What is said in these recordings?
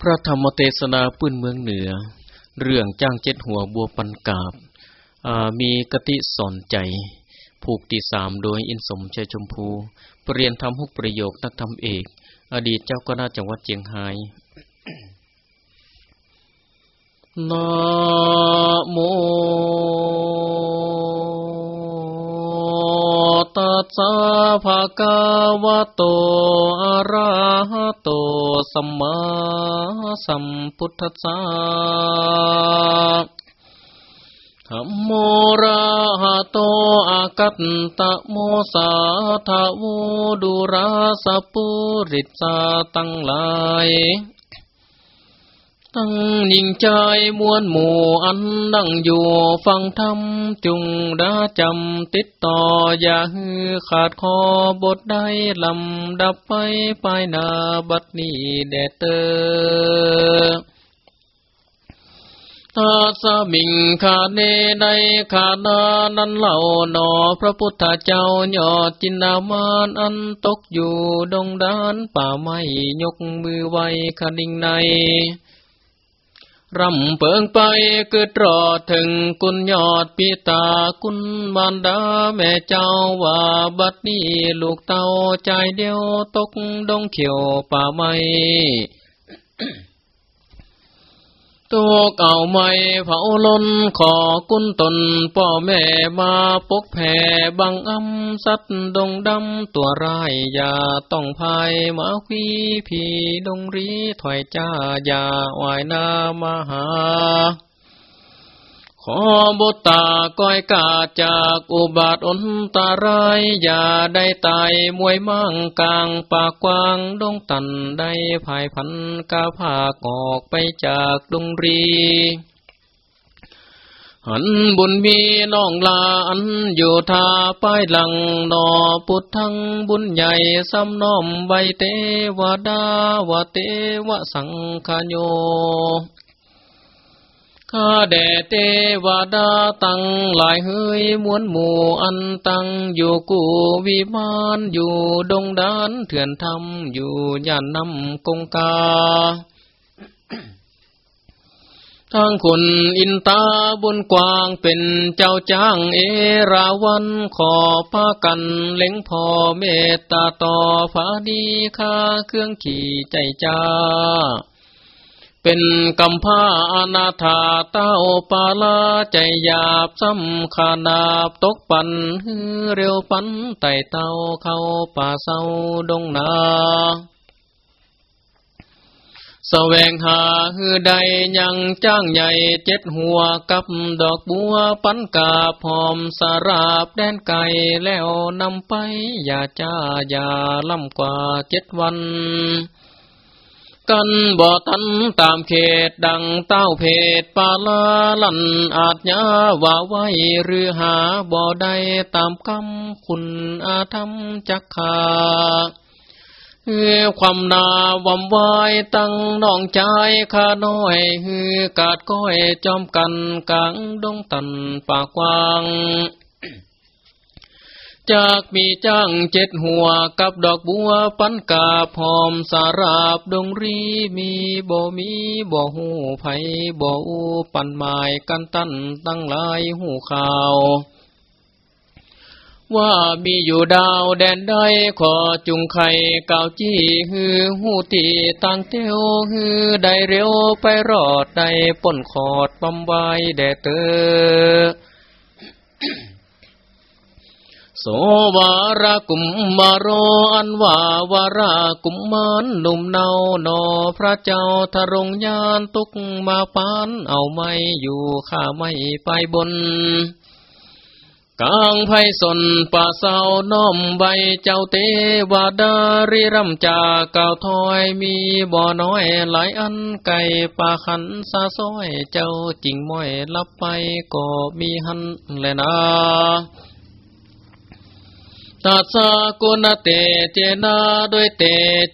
พระธรรมเทศนาปื้นเมืองเหนือ เรื่องจ้างเจ็ดหัวบัวปันกาบมีกติสอนใจ ผูกตีสามโดยอินสมชัยชมพู ปรเรียนทำหุกประโยคนักธรรมเอก อดีตเจ้าคณะจังหวัดเจียงไฮ้นะโม ตัสสะภะคะวะโต อะระหะโต สัมมาสัมพุทธัสสะธัมโมระหะโตอากัตตะโมสาทาวูดุราสปุริสาตั้งหลาย ตั้งยิ่งใจมวลหมู่อันนั่งอยู่ฟังธรรมจุงดาจำติดต่ออย่าฮือขาดคอบทได้ลำดับไปไปนาบัดนี้แดเตอตาสมิงขาเนในขานานั้นเหล่าหนอพระพุทธเจ้ายอดจินนามานอันตกอยู่ดงดานป่าไม้ยกมือไว้คดิ่งใน รำเปิงไปเกิดรอถึงกุญยอดปีตาคุณบานดาแม่เจ้าว่าบัดนี้ลูกเต้าใจเดียวตกดงเขียวป่าไม้ ตัวเก่าใหม่เผาล้นขอกุนตนพ่อแม่มาปกแผ่บังอำสัตดงดำตัวร้ายอย่าต้องพายมาขีผีดงรีถอยจ้าอย่าวายนามาหา ขอบุตาก้อยกาจากอุบาทอนตารายอย่าได้ตายมวยมั่งกลางปากกว้างดงตันได้ภายพันกาผากออกไปจากดงรีหันบุญมีน้องลาอันอยู่ทาป้ายหลังนอพุทธังบุญใหญ่ซ้ำน้อมใบเตวดาวเตวสังคโย ข้าแด่เทวดาตั้งหลายเฮยมวนหมู่อันตั้งอยู่กูวิมานอยู่ดงดานเถื่อนทำอยู่ย่านน้ำกงกาทั้งคุณอินตาบุญกวางเป็นเจ้าจ้างเอราวันขอพากันเล็งพอเมตตาต่อฝาดีค่าเครื่องขี่ใจจ้า เป็นกำพาอนาถาเต้าปาลาใจหยาบซ้ำขานาบตกปันฮือเร็วปันไต่เต้าเข้าป่าเศร้าดงนาแสวงหาฮือใดยังจ้างใหญ่เจ็ดหัวกับดอกบัวปันกาพร้อมสาราบแดนไก่แล้วนำไป อย่าจ้าอย่าล่ำกว่าเจ็ดวัน กันบ่ทันตามเขตดังเต้าเพศปาลาลันอาจยาว่าไว้หรือหาบ่ได้ตามคำคุณอาธรรมจักขาเฮือความนาวำวายตั้งน้องใจข้าน้อยฮือกาดก้อยจอมกันกลางดงตันปากกว้าง จากมีจ้างเจ็ดหัวกับดอกบัวปันกาพร้อมสาราบดงรีมีบ่มีบ่หูไผบ่อูปันหมายกันตั้นตั้งหลายหูข่าว ว่ามีอยู่ดาวแดนใดขอจุงไข่เก่าจี้ฮือหูตีตังเตียวฮือได้เร็วไปรอดได้ป่นขอดบำไว้แดเตอ โสวารากุมมารอันว่าวารากุมมานหนุ่มเนาหนอพระเจ้าทรงยานตุกมาปานเอาไม่อยู่ข้าไม่ไปบนกลางไพสนป่าเศร้าน้อมใบเจ้าเตวาดาริรำจากเก่าถอยมีบ่อน้อยหลายอันไก่ป่าขันซาซ้อยเจ้าจิงม้อยลับไปก็มีหันแลนา ตัสสะกุณเตเจนาด้วยเต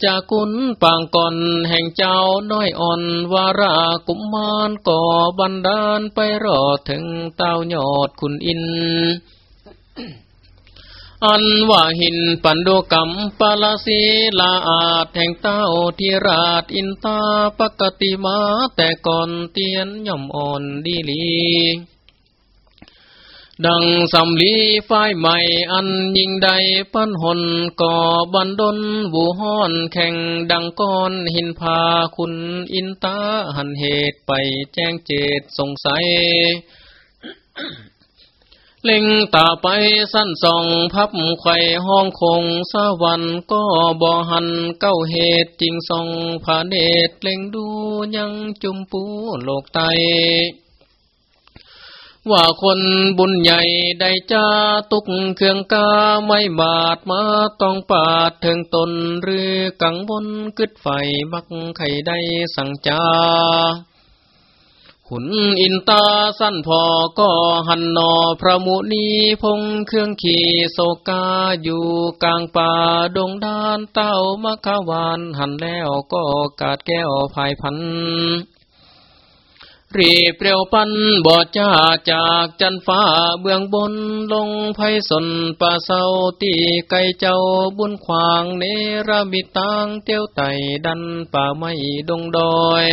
จากุณปางก่อนแห่งเจ้าน้อยอ่อนวารากุมมานก่อบันดาลไปรอถึงเต้ายอดคุณอิน อันว่าหินปันดุกรรมปาลสีลาอาจแห่งเต้าที่ราชอินตาปกติมาแต่ก่อนเตียนย่อมอ่อนดีลี ดังสำลีไฟใหม่อันยิ่งใดปั้นหนก่อบันดนบูห้อนแข่งดังก้อนหินพาคุณอินตาหันเหตุไปแจ้งเจตสงสัย เล็งตาไปสั้นส่องพับไข่ห้องคงสวรรค์ก็บ่หันเก้าเหตุจริงส่องผาเนตเล็งดูยังจุมปูโลกไต ว่าคนบุญใหญ่ได้จ้าตุกเครื่องกาไม่บาดมาต้องปาดถึงตนหรือกังบนกึดไฟบักไข่ได้สั่งจาขุนอินตาสั้นพอก็หันนอพระมุนีพงเครื่องขี่โศกาอยู่กลางป่าดงดานเต้ามะขาวานหันแล้วก็กาดแก้วภายพัน รีเปรียวปันบอดจ้าจากจันฟ้าเบื้องบนลงไพสนป่าเศร้าตีไก่เจ้าบุญขวางเนรมิตางเตี้ยวไตดันป่าไม่ดงดอย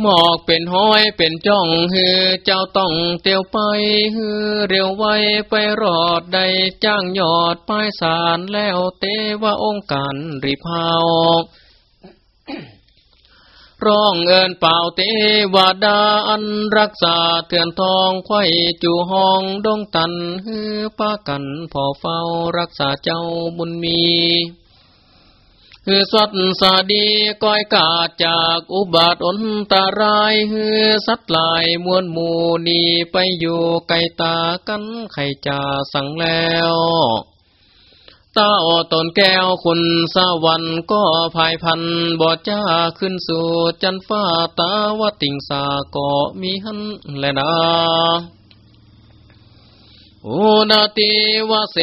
หมอกเป็นห้อยเป็นจ้องฮือเจ้าต้องเตียวไปฮือเร็วไวไปรอดได้จ้างยอดป้ายสารแล้วเตว่าองค์การรีพาว ร้องเอินเป่าเตวดาอันรักษาเถื่อนทองไข่จูห้องดงตันฮือป้ากันพอเฝ้ารักษาเจ้าบุญมีฮือสวัดสาดีก้อยกาดจากอุบาทอนตารายฮือสัตลายมวลหมูนีไปอยู่ไกลตากันไข่จ่าสั่งแล้ว ตาอตนแก้วคุณสวรรค์ก็ภายพันบอดจ้าขึ้นสู่จันฟ้าตาวติงสาก็มีหันแลนาโอนาติวาเส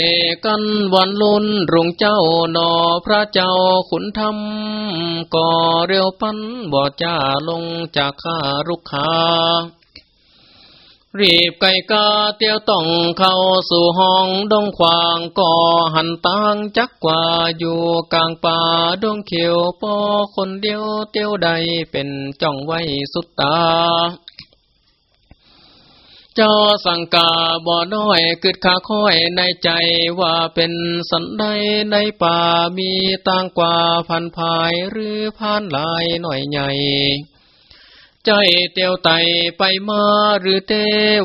กันวันลุนรุงเจ้านอพระเจ้าขุนธรรมก่อเรียวปันบอดจ้าลงจากข้ารุกขา รีบไก่กาเตียวต้องเข้าสู่ห้องดงควางก่อหันตังจักกว่าอยู่กลางป่าดงเขียวปอคนเดียวเตียวใดเป็นจ้องไว้สุดตาเจ้าสังกาบ่อน้อยกึดขาค่อยในใจว่าเป็นสันใดในป่ามีต่างกว่าพันภายหรือพานลายหน่อยใหญ่ ใจเตียวไตไปมาหรือเท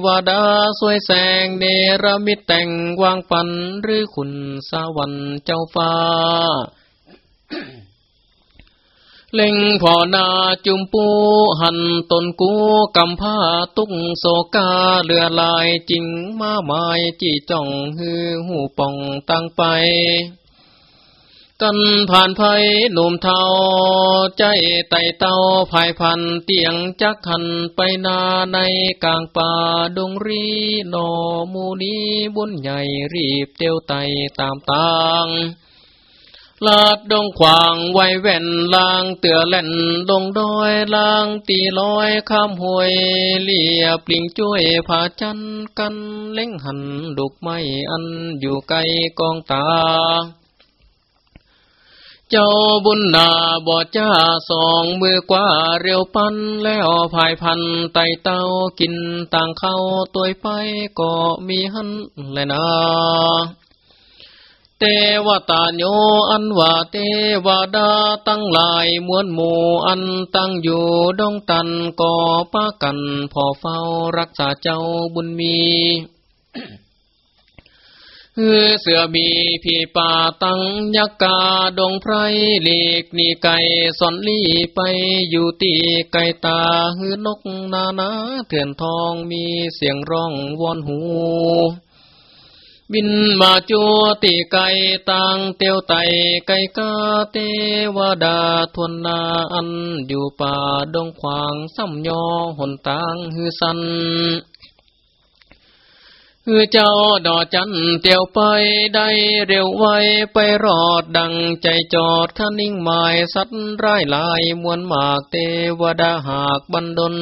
วดาสวยแสงเนรมิตแต่งวางปันหรือคุณสวรรค์เจ้าฟ้า เล็งพอนาจุมปูหันตนกูกำผ้าตุ้งโศกาเลือลายจริงมาหมายจีจ่องฮือหูป่องตั้งไป กันผ่านภัยหนุ่มเทาใจไต่เต้าภายพันเตียงจักขันไปนาในกลางป่าดงรีนอมูนีบุญใหญ่รีบเตียวไตตามตางลาดดงขวางไวแว่นลางเตือแล่นลงดอยลางตีลอยข้ามห้วยเลียปลิงจ้วยผาจันกันเล่งหันดุกไม้อันอยู่ไกลกองตา เจ้าบุญนาบอดจ้าสองมือกว่าเร็วปันแล้วภายพันไตเต้ากินต่างเข้าตัวไปก็มีหันแลยนาเทวตาโยอันว่าเทวดาตั้งหลายมวลหมู่อันตั้งอยู่ดงตันก่อป้ากันพอเฝ้ารักษาเจ้าบุญมี เสือบีผีป่าตั้งยักกาดงไพรเลีกนีไก่สอนลี่ไปอยู่ตีไก่ตาหือนกนานาเถื่อนทองมีเสียงร้องวอนหู บินมาจัวตีไก่ตังเตียวไตไก่กาเทวดาทวนนาอันอยู่ป่าดงขวางซ้ำยอหนตางหือสัน คือเจ้าดอจันเตียวไปได้เร็วไวไปรอดดังใจจอดขานิ่งหมายสัตว์ร้ายลายมวลหมากเทวดาหากบันดล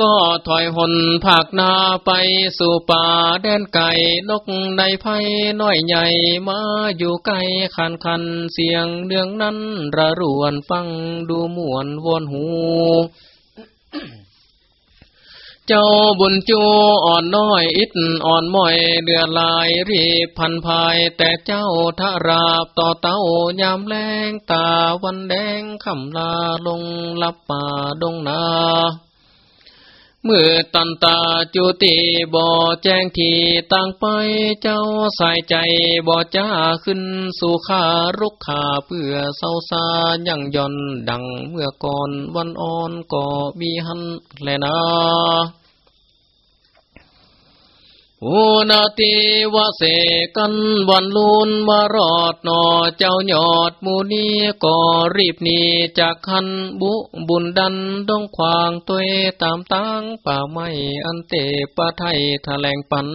ก็ถอยหนภาคนาไปสู่ป่าแดนไก่นกในไพ่น้อยใหญ่มาอยู่ไกลคันคันเสียงเดืองนั้นระรวนฟังดูมวนวนหู เจ้าบุญจูอ่อนน้อยอิดอ่อนม้อยเดือดลายรีบพันภายแต่เจ้าทาราบต่อเต้ายามแรงตาวันแดงคำลาลงลับป่าดงนา เมื่อตันตาจุติบ่แจ้งทีตั้งไปเจ้าใส่ใจบ่จ้าขึ้นสู่ขารุกขาเพื่อเศร้าซายังย่อนดังเมื่อก่อนวันอ่อนก็มีหันแลนะ โอนาติวะเสกันวันลุนมารอดหนอเจ้ายอดมูนีก็รีบหนีจากคันบุบุญดันดงควางตัวตามตั้งป่าไม้อันเตปะไทยแถลงปัน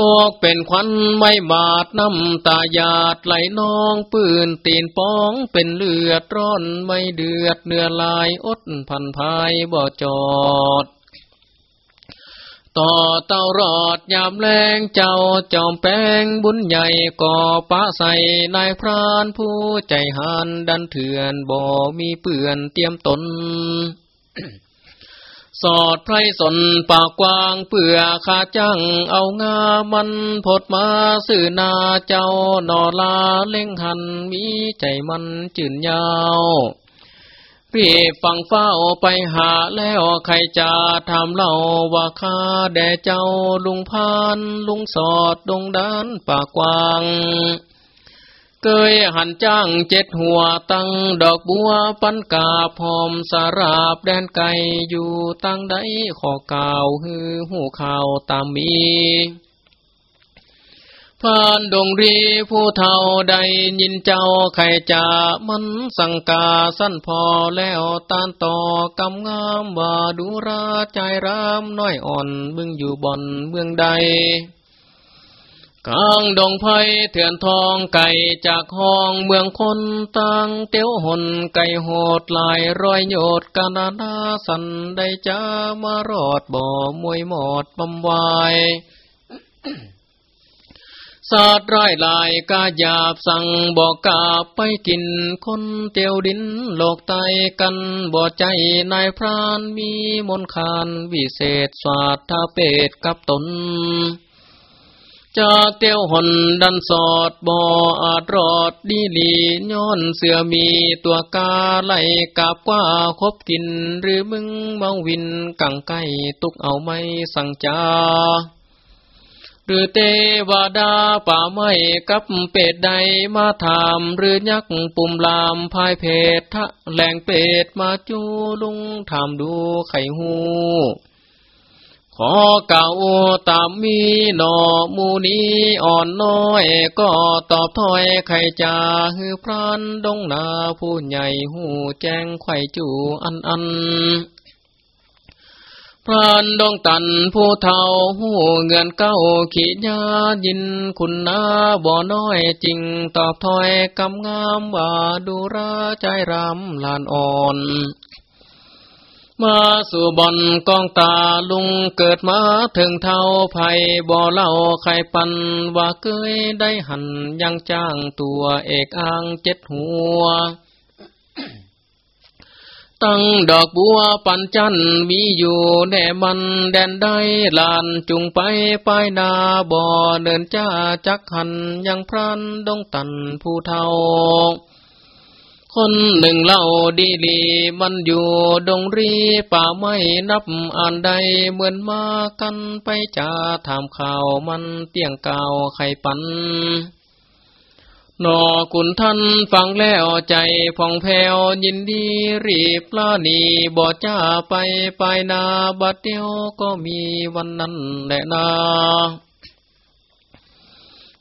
ออกเป็นควันไม่บาดน้ำตาหยาดไหลนองปืนตีนป้องเป็นเลือดร้อนไม่เดือดเนื้อลายอดพันภายบ่จอด ต่อเต้ารอดยามแรงเจ้าจอมแป้งบุญใหญ่ก่อปะใส่นายพรานผู้ใจหันดันเถื่อนบ่มีเปื่อนเตรียมตน สอดไพรสนปากกว้างเปื่อขาจังเอางามันพดมาสื่อนาเจ้านอลาเล่งหันมีใจมันจื่นยาว รีบฟังเฝ้าไปหาแล้วใครจะทำเล่าว่าข้าแด่เจ้าลุงพานลุงสอดดงดานปากกวางเกยหันจ้างเจ็ดหัวตั้งดอกบัวปันกาพร้อมสาราบแดนไก่อยู่ตั้งใดขอก่าวฮือหูข่าวตามมี พานดงรีผู้เท่าใดยินเจ้าไข่จ่ามันสังกาสั้นพอแล้วตานต่อกำงามว่าดูราใจรามน้อยอ่อนมึงอยู่บ่อนเมืองใดกลางดงไผ่เถื่อนทองไก่จากห้องเมืองคนตั้งเตียวหนไก่โหดลายรอยโยดกานาดาสันได้จ้ามารอดบ่อมวยหมอดบำวายาดร้ายลายกาหยาบสั่งบอกกาไปกินคนเตียวดินโลกไตกันบ่ใจนายพรานมีมนคานวิเศษสาทาเปตกับตนจากเตียวหนดันสอดบ่ออาจรอดดีลีย้อนเสือมีตัวกาไหลกับกว่าคบกิน หรือมึงเมาวินกังไก่ตุกเอาไม่สั่งจา หรือเทวดาป่าไม้กับเป็ดใดมาถามหรือยักปุ่มลามพายเพศทะแหลงเป็ดมาจูลุงถามดูไข่หูขอเก่าตามมีหนอมูนีอ่อนน้อย ก็ตอบถอยไข่จาฮือพรานดงนาผู้ใหญ่หูแจ้งไข่จูอันอัน พรานดงตันผู้เท่าหูเงินเก้าขีญายินคุณนาบ่อน้อยจริงตอบถอยกำงามว่าดูราใจรำลานอ่อนมาสู่บ่อนกองตาลุงเกิดมาถึงเท่าไผ่บ่อเล่าไข่ปันว่าเกยได้หันยังจ้างตัวเอกอ้างเจ็ดหัว ตั้งดอกบัวปันจันมีอยู่แน่มันแดนได้ลานจุงไปไปนาบ่อเดินจ้าจักหันยังพรันดงตันผู้เทาคนหนึ่งเล่าดีลีมันอยู่ดงรีป่าไม่นับอ่านใดเหมือนมากันไปจ่าถามข่าวมันเตียงเก่าไข่ปัน นอคุณท่านฟังแล้วใจผ่องแผ้วยินดีรีบลานีบ่จ้าไปไปนาบัดเดียวก็มีวันนั้นแหละนา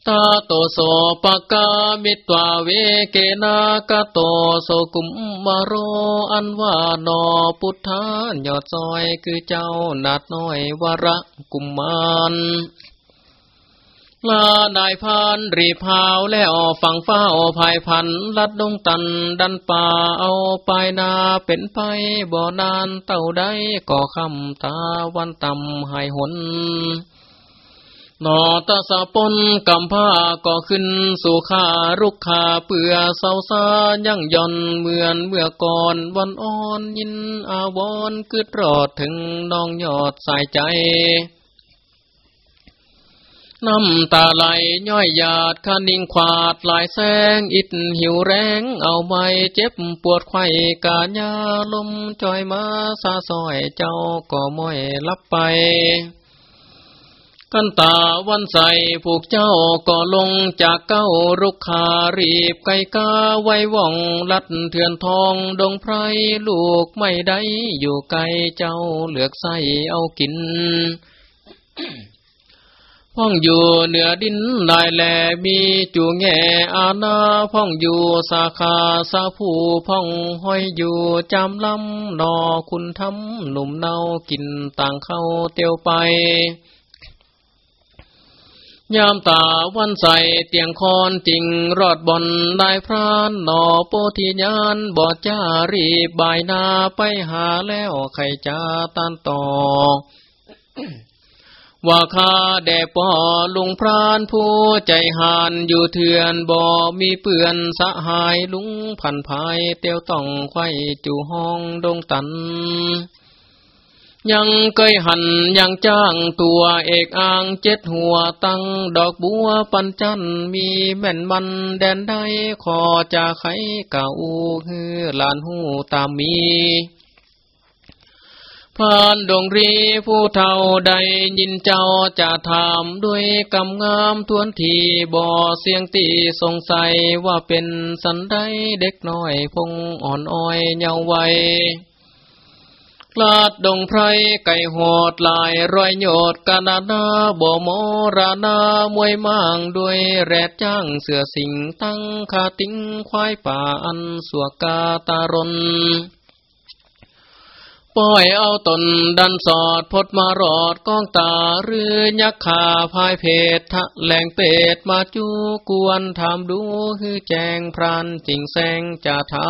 ตาโตโสปกามิตวาเวเกนากาโตโสกุมมารโรอันว่านอพุทธานยอดซอยคือเจ้านาดน้อยวระกุมมาร ลานายพานรีพาวแล้วฝังเฝ้าภายพัน ลัดดงตันดันป่าเอาไปนาเป็นไปบ่อนานเต่าได้ก่อคำตาวันตำหายหนนอตาสะปนกำผ้าก็ขึ้นสู่ขารุกขาเปื่อเศร้าซายั่งย่อนเหมือนเมื่อก่อนวันอ่อนยินอาวรกึดรอดถึงน้องยอดสายใจ น้ำตาไหลย่อยหยาดคานิ่งขวาดลายแสงอิดหิวแรงเอาไว้เจ็บปวดไข้กาญาลมจอยมาซาซอยเจ้าก็ม้อยลับไป กันตาวันใสผูกเจ้าก็ลงจากเก้ารุกขารีบไก่กาไว้ว่องลัดเถื่อนทองดงไพรลูกไม่ได้อยู่ไกลเจ้าเหลือกใสเอากิน พ่องอยู่เหนือดินได้แลมีจูแง่อาณาพ่องอยู่สาขาสาผู้พ่องห้อยอยู่จำลำนอคุณทำหนุ่มเนากินต่างเข้าเตียวไป ยามตาวันใสเตียงคอนจริงรอดบอนได้พรานนอโปธิญาณบอดจารีบายนาไปหาแล้วใครจะตันต่อ ว่าข้าแด่ปอลุงพรานผู้ใจหานอยู่เถื่อนบ่มีเปื่อนสะหายลุงพันภายเตียวต้องไข่จู่ห้องดงตัน ยังเคยหันยังจ้างตัวเอกอ่างเจ็ดหัวตั้งดอกบัวปันจันมีแม่นมันแดนได้ขอจะไขเก่าฮือลานหูตามมี พานดงรีผู้เท่าใดยินเจ้าจะถามด้วยกำงามทวนทีบ่อเสียงตีสงสัยว่าเป็นสันไดเด็กน้อยพงอ่อนอ้อยเยาว์วัยลาดดงไพรไก่หอดลายรอยโยดกานาดาบ่มรานามวยมั่งด้วยแรดจ้างเสือสิงตั้งคาติ้งควายป่าอันสวกาตารน ป้อยเอาตนดันสอดพดมารอดก้องตาหรือยักขาพายเพศทะแหลงเป็ดมาจูกวนถามดูฮือแจงพรานจริงแสงจะทำ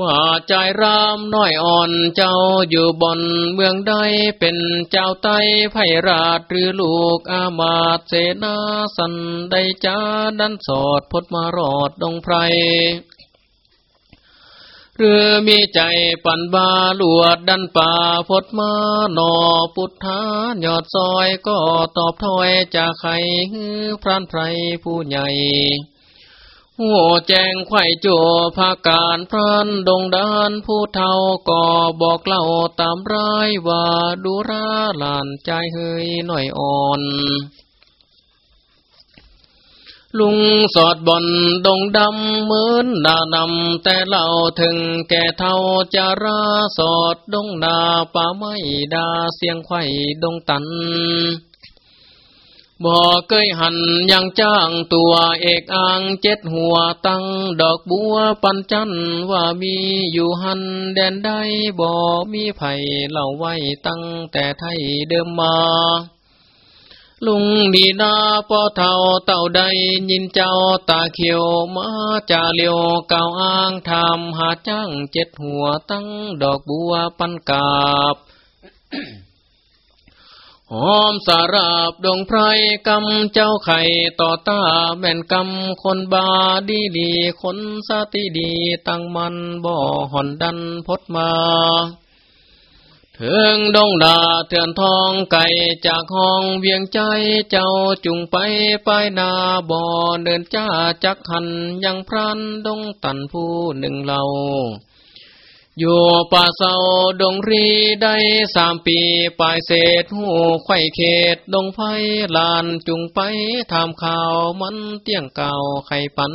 ว่าใจรามน้อยอ่อนเจ้าอยู่บนเมืองใดเป็นเจ้าไต้ไพราชหรือลูกอามาตเสนาสันใดจ้าดันสอดพดมารอดดงไพร รือมีใจปันบาลวดดันป่าพดมาหนอพุทธายอดซอยก็ตอบถอยจากใครพรานไพรผู้ใหญ่หัวแจงไข่โจภาการพรานดงดานผู้เท่าก็บอกเล่าตามร้ายว่าดูราลานใจเฮยหน่อยอ่อน ลุงสอดบอนดงดำเหมือนดานำแต่เล่าถึงแก่เท่าจาราสอดดงนาป่าไม้ดาเสียงไข่ดงตัน บ่เคยหันยังจ้างตัวเอกอ่างเจ็ดหัวตั้งดอกบัวปันจันว่ามีอยู่หันแดนได้บ่มีไผ่เล่าไว้ตั้งแต่ไทยเดิมมา ลุงดีนาปอเท่าเต่าใดยินเจ้าตาเขียวมาจ่าเลียวเก่าอ้างทำหาจ้างเจ็ดหัวตั้งดอกบัวปันกาบหอมสาราบดงไพรกำเจ้าไข่ต่อตาแม่นกำคนบาดีดีคนสติดีตั้งมันบ่อหอนดันพดมา ถึงดงดาเถื่อนทองไก่จากห้องเวียงใจเจ้าจุงไปไปนาบ่อเดินจ้าจักหันยังพรันดงตันผู้หนึ่งเราอยู่ป่าเศร้าดงรีได้สามปีปลายเศษหูไข่เขตดงไฟลานจุงไปทำข่าวมันเตี้ยงเก่าไข่ปัน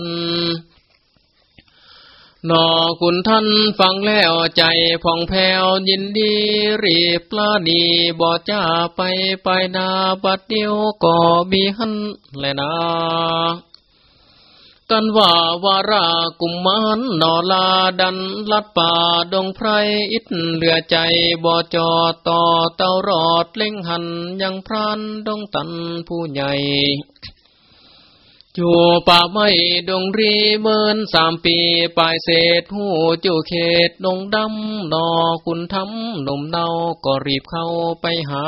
นอคุณท่านฟังแล้วใจผ่องแผ้วยินดีรีบปลาดีบ่จ้าไปไปนาบัดเดียวก็มีหันแลยนากันว่าวารากุมมันนอลาดันลัดป่าดงไพรอิดเหลือใจบ่อจอต่อเต้ารอดเล่งหันยังพรานดงตันผู้ใหญ่ อยู่ป่าไม้ดงรีเมินสามปีปลายเศษหูจูเขตดงดำนอคุณทำหนุ่มเนาก็รีบเข้าไปหา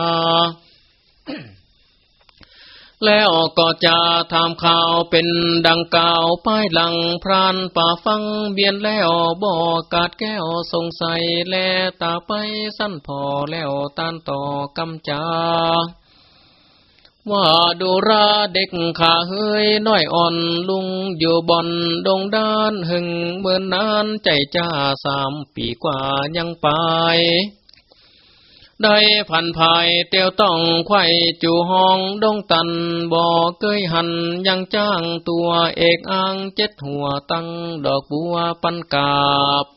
แล้วก็จะทำข่าวเป็นดังกล่าวป้ายหลังพรานป่าฟังเบียนแล้วบอกกาดแก้วสงสัยแลตาไปสั้นพอแล้วตานต่อกำจา ว่าดูราเด็กขาเฮยน้อยอ่อนลุงอยู่บอนดงด้านหึงเมื่อนนานใจจ้าสามปีกว่ายังไปได้พันภายเตียวต้องไข่จูห้องดงตันบ่อเกยหันยังจ้างตัวเอกอ้างเจ็ดหัวตั้งดอกบัวปันกาบ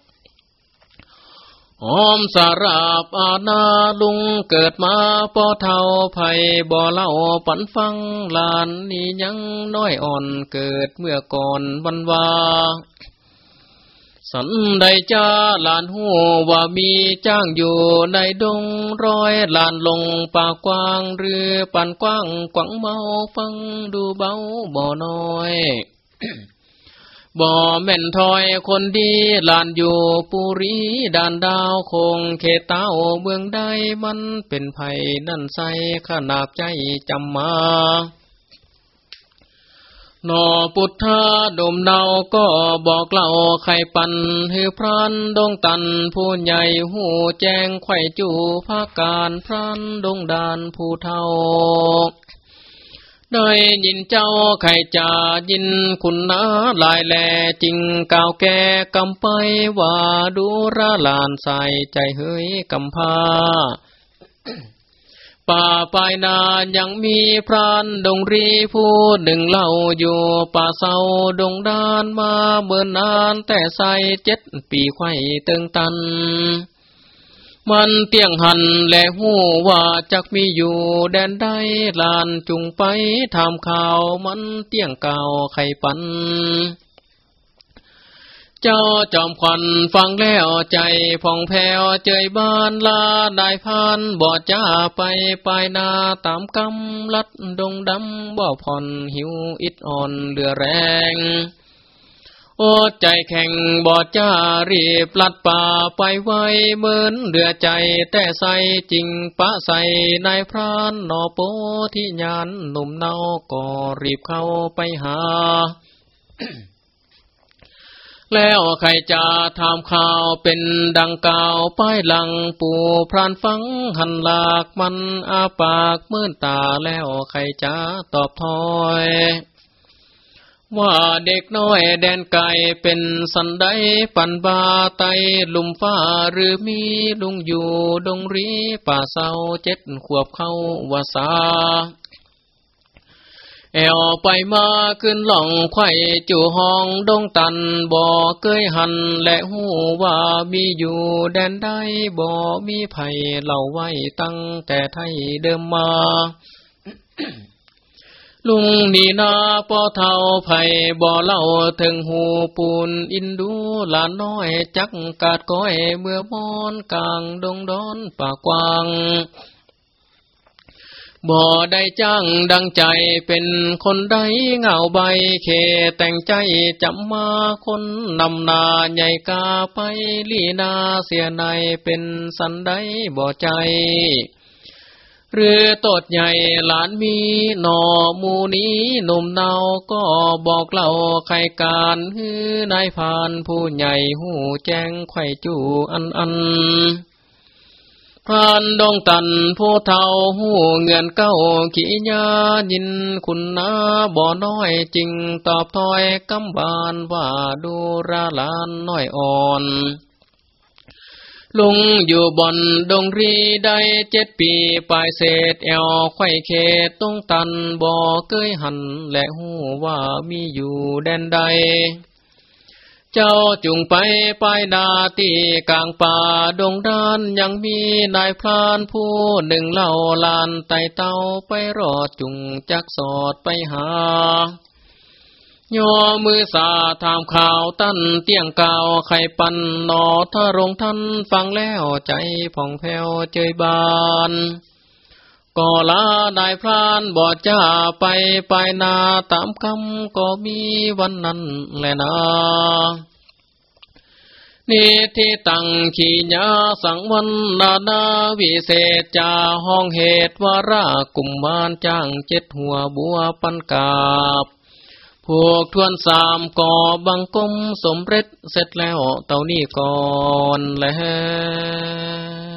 หอมสาราบอาณาลุงเกิดมาปอเท่าไผ่บ่อเล่าปันฟังลานนี่ยังน้อยอ่อนเกิดเมื่อก่อนวันวาสันใดจ้าลานหูว่ามีจ้างอยู่ในดงร้อยลานลงป่ากว้างเรือปันกว้างกวังเมาฟังดูเบาบ่อน้อย บ่แม่นทอยคนดีลานอยู่ปุรีด่านดาวคงเขตเต้าเมืองใดมันเป็นไผ่นั่นใสขนาบใจจำมานอปุถาดมเนาก็บอกเล่าไข่ปันฮือพรานดงตันผู้ใหญ่หูแจ้งไข่จูภาการพรานดงดานผู้เท่า ได้ยินเจ้าไข่จ่ายินคุณนาลายแลจริงกาวแก่กำไปว่าดูระลานใส่ใจเฮ้ยกำพาป่าปลายนานยังมีพรานดงรีผู้หนึ่งเล่าอยู่ป่าเศร้าดงดานมาเมื่อนานแต่ใส่เจ็ดปีไข่เติงตัน มันเตียงหันและหูว่าจักมีอยู่แดนใดลานจุงไปทำข่าวมันเตียงเก่าไข่ปัน เจ้าจอมควันฟังแล้วใจผ่องแผ้วเจยบ้านลาได้พานบ่จ้าไปไปนาตามกำลัดดงดำบ่ผ่อนหิวอิดอ่อนเดือแรง อดใจแข่งบ่จ้ารีบลัดป่าไปไวเหมือนเดือใจแต่ใสจริงปะใสนายพรานนอโปที่ยานหนุ่มเนาก็รีบเข้าไปหา แล้วใครจะทำข่าวเป็นดังกล่าวป้ายหลังปู่พรานฟังหันหลากมันอาปากมื่นตาแล้วใครจะตอบถอย ว่าเด็กน้อยแดนไก่เป็นสันไดปันบาไตลุมฟ้าหรือมีลุงอยู่ดงรีป่าเศร้าเจ็ดขวบเข้าวาสาแอวไปมาขึ้นหล่องไข่จู่ห้องดงตันบ่อเกยหันและหูว่ามีอยู่แดนใดบ่มีไผ่เหล่าไว้ตั้งแต่ไทยเดิมมา ลุงนีนาปอเท่าไผ่บ่อเล่าถึงหูปูนอินดูหลานน้อยจักกาดก้อยเมื่อมอนกลางดงดอนป่ากวางบ่ได้จ้างดังใจเป็นคนใดเงาใบเคแต่งใจจำมาคนนำนาใหญ่กาไปลีนาเสียในเป็นสันใดบ่ใจ เรือตดใหญ่หลานมีหนอมูนี้หนุ่มเนาก็บอกเล่าใครการฮือนายพานผู้ใหญ่หูแจ้งไข่จูอันอันพันดงตันผู้เท่าหูเงินเก้าขีญายินคุณนาบ่อน้อยจริงตอบถอยกำบานว่าดูราลานน้อยอ่อน ลุงอยู่บนดงรีได้เจ็ดปีปลายเศษแอวไข่เขตต้องตันบ่อเกยหัน และหูว่ามีอยู่แดนใด เจ้าจุงไปไปนาตีกลางป่าดงด้านยังมีนายพรานผู้หนึ่งเล่าลานไตเต้าไปรอดจุงจักสอดไปหา ย่อมือสาถามข่าวตั้นเตียงเก่าไข่ปันนอทารงท่านฟังแล้วใจผ่องแผ้วเจยบานก็ลาได้พรานบอดจ้าไปไปนาตามคำก็มีวันนั้นแหละนานี่ที่ตั้งขีญาสังวันนานาวิเศษจาห้องเหตุวารากุมมานจ้างเจ็ดหัวบัวปันกาบ พวกทวนสามก่อบังกมสมเร็จเสร็จแล้วเต่านี้ก่อนแล้ว